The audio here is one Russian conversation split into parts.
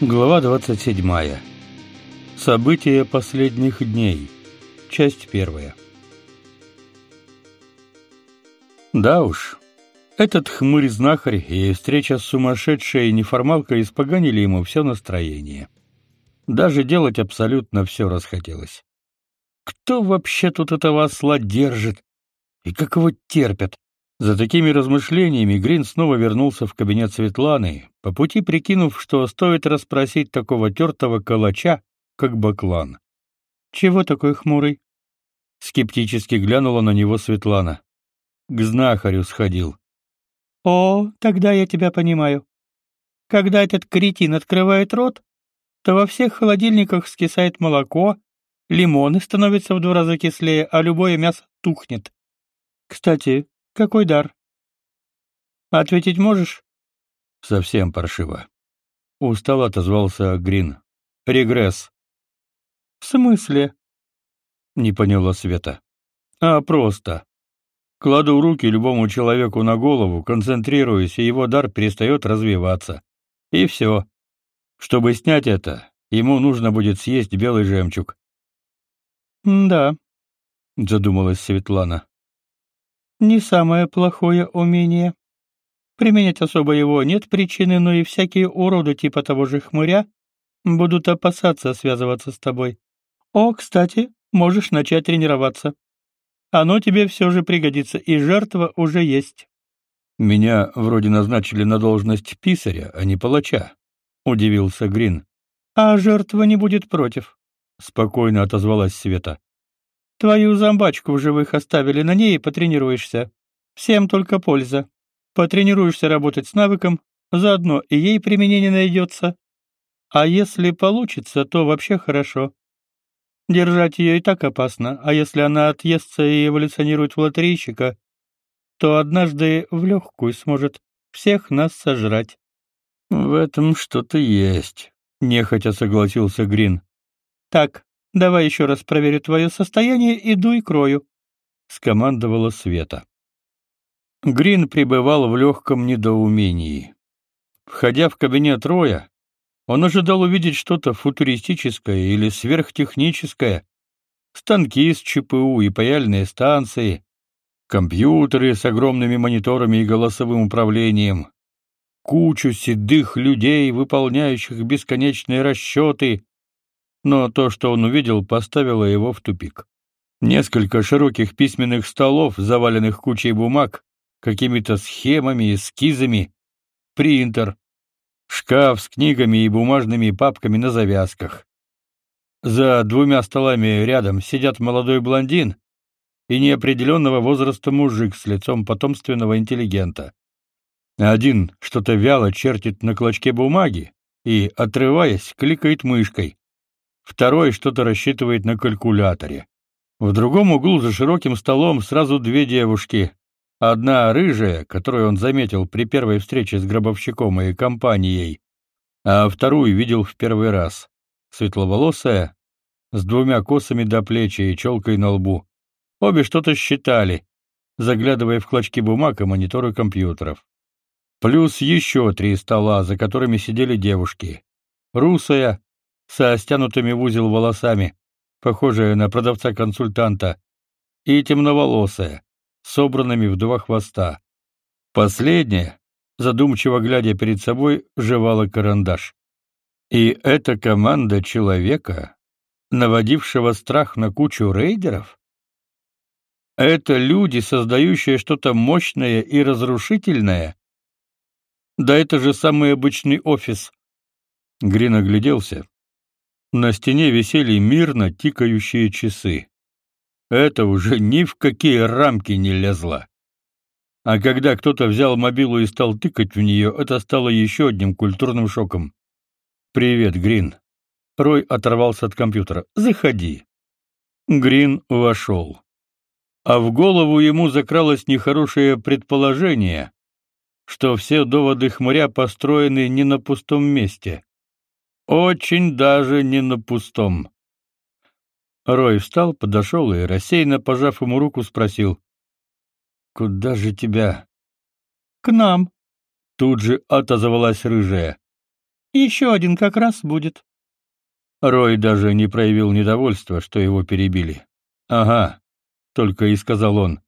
Глава 27. События последних дней. Часть первая. Да уж, этот хмырь-знахарь и встреча с сумасшедшей неформалкой испоганили ему все настроение. Даже делать абсолютно все расхотелось. Кто вообще тут этого осла держит? И как его терпят? За такими размышлениями Грин снова вернулся в кабинет Светланы, по пути прикинув, что стоит расспросить такого тертого калача, как Баклан. «Чего такой хмурый?» Скептически глянула на него Светлана. «К знахарю сходил». «О, тогда я тебя понимаю. Когда этот кретин открывает рот, то во всех холодильниках скисает молоко, лимоны становятся в два раза кислее, а любое мясо тухнет. Кстати, какой дар? Ответить можешь? Совсем паршиво. Устало отозвался Грин. Регресс. В смысле? Не поняла Света. А просто. Кладу руки любому человеку на голову, концентрируюсь, и его дар перестает развиваться. И все. Чтобы снять это, ему нужно будет съесть белый жемчуг. «Да», — задумалась Светлана. Не самое плохое умение. Применять особо его нет причины, но и всякие уроды типа того же хмыря будут опасаться связываться с тобой. О, кстати, можешь начать тренироваться. Оно тебе все же пригодится, и жертва уже есть. Меня вроде назначили на должность писаря, а не палача, удивился Грин. А жертва не будет против, спокойно отозвалась Света. Твою зомбачку в живых оставили, на ней и потренируешься. Всем только польза. Потренируешься работать с навыком, заодно и ей применение найдется. А если получится, то вообще хорошо. Держать ее и так опасно, а если она отъестся и эволюционирует в лотерейщика, то однажды в легкую сможет всех нас сожрать. В этом что-то есть, нехотя согласился Грин. Так, Давай еще раз проверю твое состояние, и крою, скомандовала Света. Грин пребывал в легком недоумении. Входя в кабинет Роя, он ожидал увидеть что-то футуристическое или сверхтехническое, станки с ЧПУ и паяльные станции, компьютеры с огромными мониторами и голосовым управлением, кучу седых людей, выполняющих бесконечные расчеты, но то, что он увидел, поставило его в тупик. Несколько широких письменных столов, заваленных кучей бумаг, какими-то схемами, эскизами, принтер, шкаф с книгами и бумажными папками на завязках. За двумя столами рядом сидят молодой блондин и неопределенного возраста мужик с лицом потомственного интеллигента. Один что-то вяло чертит на клочке бумаги и, отрываясь, кликает мышкой второй что-то рассчитывает на калькуляторе. В другом углу за широким столом сразу две девушки. Одна рыжая, которую он заметил при первой встрече с гробовщиком и компанией, а вторую видел в первый раз. Светловолосая, с двумя косами до плечи и челкой на лбу. Обе что-то считали, заглядывая в клочки бумаг и мониторы компьютеров. Плюс еще три стола, за которыми сидели девушки. Русая, со стянутыми в узел волосами, похожая на продавца-консультанта, и темноволосая, собранными в два хвоста. Последняя, задумчиво глядя перед собой, жевала карандаш. И эта команда человека, наводившего страх на кучу рейдеров? Это люди, создающие что-то мощное и разрушительное? Да это же самый обычный офис. Грин огляделся, на стене висели мирно тикающие часы. Это уже ни в какие рамки не лезло. А когда кто-то взял мобилу и стал тыкать в нее, это стало еще одним культурным шоком. «Привет, Грин». Рой оторвался от компьютера. «Заходи». Грин вошел. А в голову ему закралось нехорошее предположение, что все доводы хмыря построены не на пустом месте. Очень даже не на пустом. Рой встал, подошел и, рассеянно пожав ему руку, спросил. «Куда же тебя?» «К нам», — тут же отозвалась рыжая. Еще один как раз будет. Рой даже не проявил недовольства, что его перебили. «Ага», — только и сказал он.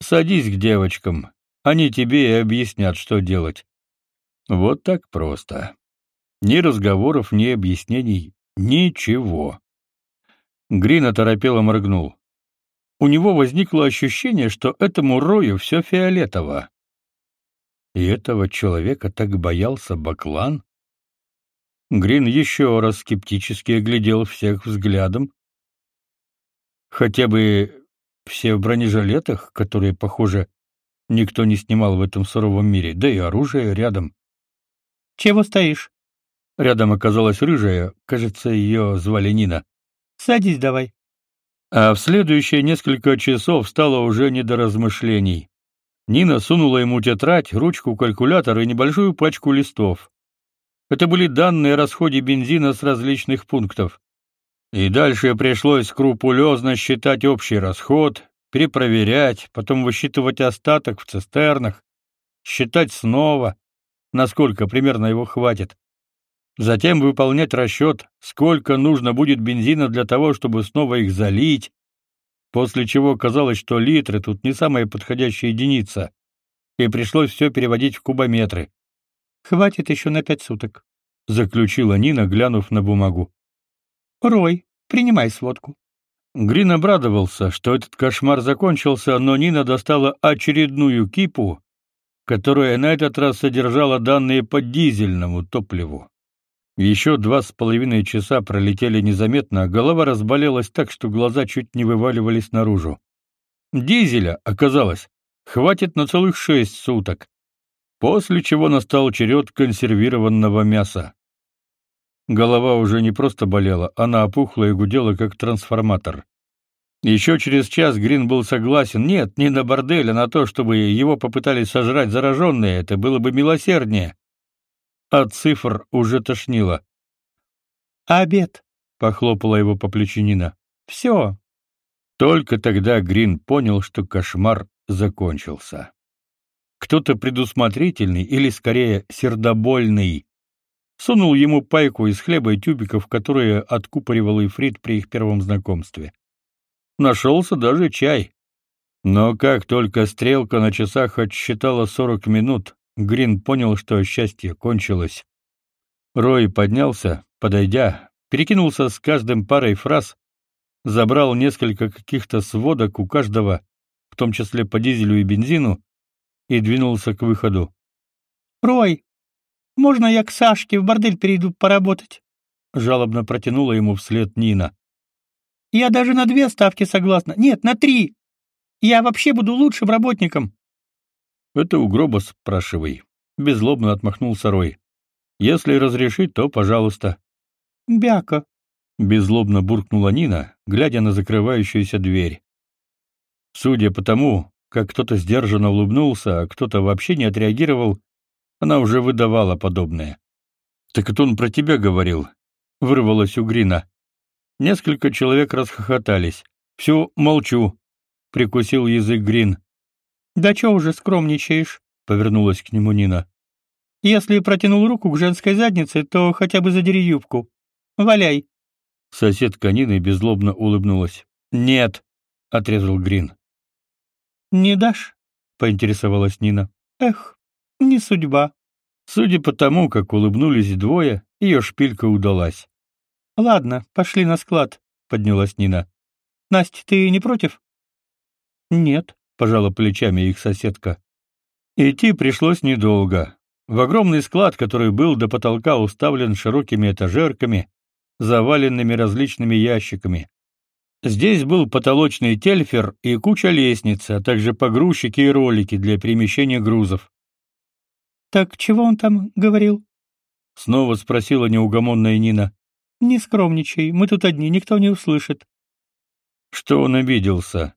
«Садись к девочкам, они тебе и объяснят, что делать». Вот так просто. Ни разговоров, ни объяснений, ничего. Грин оторопело моргнул. У него возникло ощущение, что этому Рою все фиолетово. И этого человека так боялся Баклан? Грин еще раз скептически оглядел всех взглядом. Хотя бы все в бронежилетах, которые, похоже, никто не снимал в этом суровом мире, да и оружие рядом. «Чего стоишь?» Рядом оказалась рыжая, кажется, ее звали Нина. «Садись давай». А в следующие несколько часов стало уже не до размышлений. Нина сунула ему тетрадь, ручку калькулятора и небольшую пачку листов. Это были данные о расходе бензина с различных пунктов. И дальше пришлось скрупулезно считать общий расход, перепроверять, потом высчитывать остаток в цистернах, считать снова, насколько примерно его хватит. Затем выполнять расчет, сколько нужно будет бензина для того, чтобы снова их залить, после чего казалось, что литры тут не самая подходящая единица, и пришлось все переводить в кубометры. Хватит еще на пять суток, заключила Нина, глянув на бумагу. Рой, принимай сводку. Грин обрадовался, что этот кошмар закончился, но Нина достала очередную кипу, которая на этот раз содержала данные по дизельному топливу. Еще два с половиной часа пролетели незаметно, а голова разболелась так, что глаза чуть не вываливались наружу. Дизеля, оказалось, хватит на целых шесть суток после чего настал черед консервированного мяса. Голова уже не просто болела, она опухла и гудела, как трансформатор. Еще через час Грин был согласен, нет, не на бордель, а на то, чтобы его попытались сожрать зараженные, это было бы милосерднее. От цифр уже тошнило. «Обед», — похлопала его по плечу Нина. «Все». Только тогда Грин понял, что кошмар закончился. Кто-то предусмотрительный или, скорее, сердобольный сунул ему пайку из хлеба и тюбиков, которые откупоривал Ифрит при их первом знакомстве. Нашелся даже чай. Но как только стрелка на часах отсчитала сорок минут, Грин понял, что счастье кончилось. Рой поднялся, подойдя, перекинулся с каждым парой фраз, забрал несколько каких-то сводок у каждого, в том числе по дизелю и бензину, и двинулся к выходу. «Рой, можно я к Сашке в бордель перейду поработать?» Жалобно протянула ему вслед Нина. «Я даже на две ставки согласна. Нет, на три. Я вообще буду лучшим работником». «Это у гроба спрашивай», — беззлобно отмахнулся Рой. «Если разрешить, то пожалуйста». «Бяка», — беззлобно буркнула Нина, глядя на закрывающуюся дверь. Судя по тому, как кто-то сдержанно улыбнулся, а кто-то вообще не отреагировал, она уже выдавала подобное. «Так это он про тебя говорил», — вырвалось у Грина. Несколько человек расхохотались. «Все, молчу», — прикусил язык Грин. «Да чё уже скромничаешь?» — повернулась к нему Нина. «Если протянул руку к женской заднице, то хотя бы задери юбку. Валяй!» Соседка Нины беззлобно улыбнулась. «Нет!» — отрезал Грин. «Не дашь?» — поинтересовалась Нина. «Эх, не судьба». Судя по тому, как улыбнулись двое, ее шпилька удалась. «Ладно, пошли на склад», — поднялась Нина. «Настя, ты не против?» «Нет», — пожала плечами их соседка. Идти пришлось недолго. В огромный склад, который был до потолка уставлен широкими этажерками, заваленными различными ящиками. Здесь был потолочный тельфер и куча лестниц, а также погрузчики и ролики для перемещения грузов. «Так чего он там говорил?» — снова спросила неугомонная Нина. «Не скромничай, мы тут одни, никто не услышит». Что он обиделся?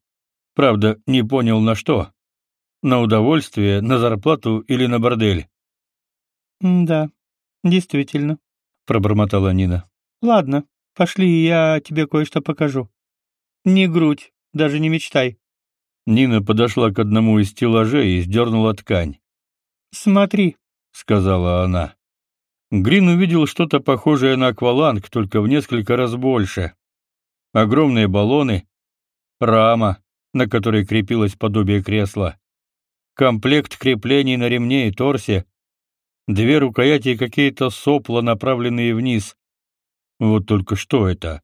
Правда, не понял на что. На удовольствие, на зарплату или на бордель? «Да, действительно», — пробормотала Нина. «Ладно, пошли, я тебе кое-что покажу». Не грудь, даже не мечтай. Нина подошла к одному из стеллажей и сдернула ткань. «Смотри», — сказала она. Грин увидел что-то похожее на акваланг, только в несколько раз больше. Огромные баллоны, рама, на которой крепилось подобие кресла, комплект креплений на ремне и торсе, две рукояти и какие-то сопла, направленные вниз. Вот только что это?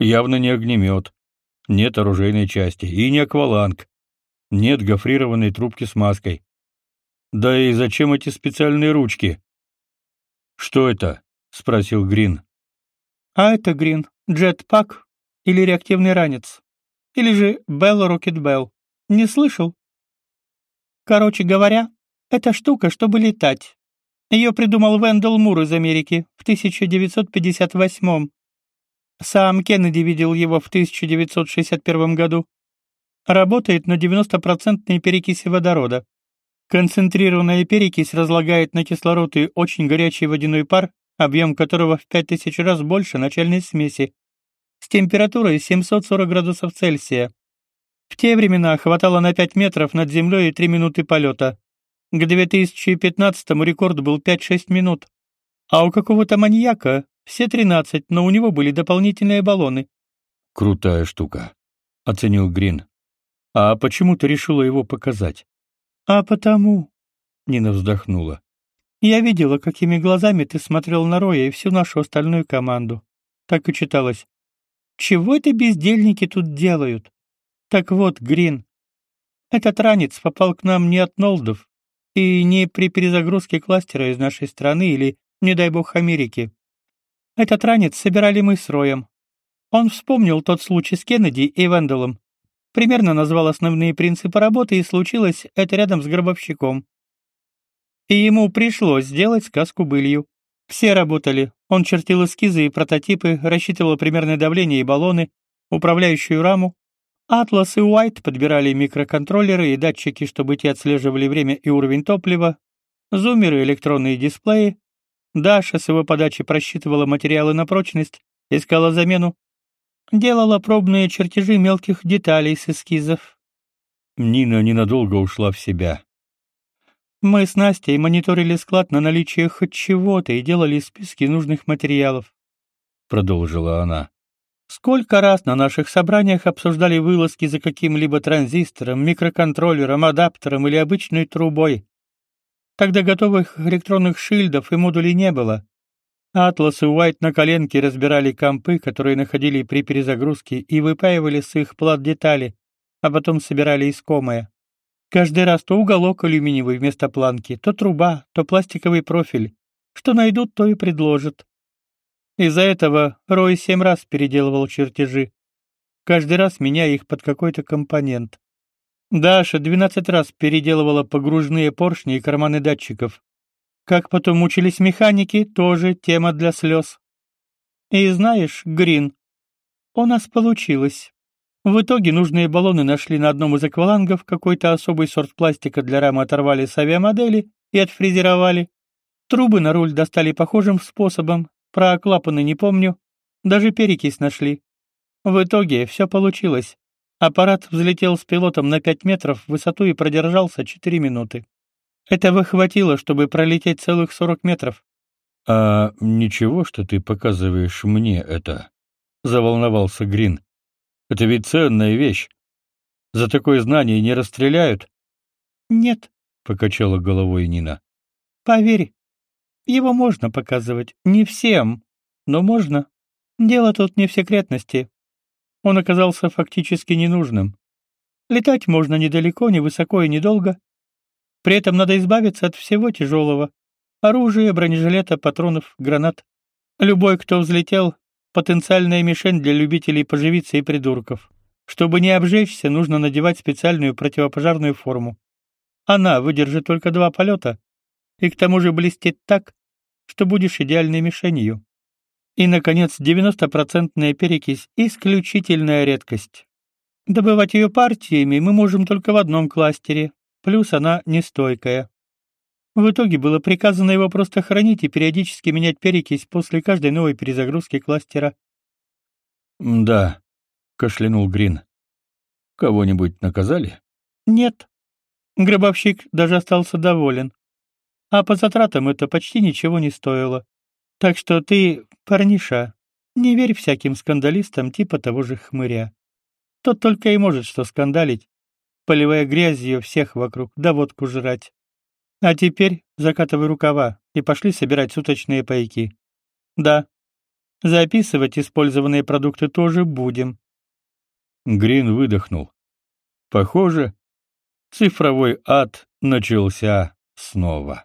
Явно не огнемет, нет оружейной части и не акваланг, нет гофрированной трубки с маской. Да и зачем эти специальные ручки? Что это? спросил Грин. А это Грин, джетпак или реактивный ранец. Или же Rocket Bell. Не слышал? Короче говоря, это штука, чтобы летать. Ее придумал Вендел Мур из Америки в 1958 Сам Кеннеди видел его в 1961 году. Работает на 90% перекиси водорода. Концентрированная перекись разлагает на кислород и очень горячий водяной пар, объем которого в 5000 раз больше начальной смеси с температурой 740 градусов Цельсия. В те времена хватало на 5 метров над землей и 3 минуты полета. К 2015-му рекорд был 5-6 минут. А у какого-то маньяка все 13, но у него были дополнительные баллоны. Крутая штука, оценил Грин. А почему ты решила его показать? А потому, Нина вздохнула. Я видела, какими глазами ты смотрел на Роя и всю нашу остальную команду. Так и читалось. Чего это бездельники тут делают? Так вот, Грин, этот ранец попал к нам не от Нолдов и не при перезагрузке кластера из нашей страны или, не дай бог, Америки. Этот ранец собирали мы с Роем. Он вспомнил тот случай с Кеннеди и Венделом. Примерно назвал основные принципы работы, и случилось это рядом с гробовщиком. И ему пришлось сделать сказку былью. Все работали. Он чертил эскизы и прототипы, рассчитывал примерное давление и баллоны, управляющую раму. Атлас и Уайт подбирали микроконтроллеры и датчики, чтобы те отслеживали время и уровень топлива, зумеры, электронные дисплеи. Даша с его подачи просчитывала материалы на прочность, искала замену, делала пробные чертежи мелких деталей с эскизов. Нина ненадолго ушла в себя. Мы с Настей мониторили склад на наличие хоть чего-то и делали списки нужных материалов. Продолжила она. Сколько раз на наших собраниях обсуждали вылазки за каким-либо транзистором, микроконтроллером, адаптером или обычной трубой. Тогда готовых электронных шильдов и модулей не было. Атлас и Уайт на коленке разбирали компы, которые находили при перезагрузке, и выпаивали с их плат детали, а потом собирали искомое. Каждый раз то уголок алюминиевый вместо планки, то труба, то пластиковый профиль. Что найдут, то и предложат. Из-за этого Рой семь раз переделывал чертежи, каждый раз меняя их под какой-то компонент. Даша двенадцать раз переделывала погружные поршни и карманы датчиков. Как потом учились механики, тоже тема для слез. И знаешь, Грин, у нас получилось. В итоге нужные баллоны нашли на одном из аквалангов, какой-то особый сорт пластика для рамы оторвали с авиамодели и отфрезеровали. Трубы на руль достали похожим способом, про клапаны не помню, даже перекись нашли. В итоге все получилось. Аппарат взлетел с пилотом на 5 метров в высоту и продержался 4 минуты. Этого хватило, чтобы пролететь целых 40 метров. «А ничего, что ты показываешь мне это?» — заволновался Грин. Это ведь ценная вещь. За такое знание не расстреляют. Нет, покачала головой Нина. Поверь, его можно показывать, не всем, но можно. Дело тут не в секретности. Он оказался фактически ненужным. Летать можно недалеко, не высоко и недолго. При этом надо избавиться от всего тяжелого. Оружия, бронежилета, патронов, гранат. Любой, кто взлетел, потенциальная мишень для любителей поживиться и придурков. Чтобы не обжечься, нужно надевать специальную противопожарную форму. Она выдержит только два полета, и к тому же блестит так, что будешь идеальной мишенью. И, наконец, 90-процентная перекись — исключительная редкость. Добывать ее партиями мы можем только в одном кластере, плюс она нестойкая. В итоге было приказано его просто хранить и периодически менять перекись после каждой новой перезагрузки кластера. «Да», — кашлянул Грин. «Кого-нибудь наказали?» «Нет». Гробовщик даже остался доволен. а по затратам это почти ничего не стоило. Так что ты, парниша, не верь всяким скандалистам типа того же хмыря. Тот только и может что скандалить, поливая грязью всех вокруг, да водку жрать. А теперь закатывай рукава и пошли собирать суточные пайки. Да, записывать использованные продукты тоже будем. Грин выдохнул. Похоже, цифровой ад начался снова.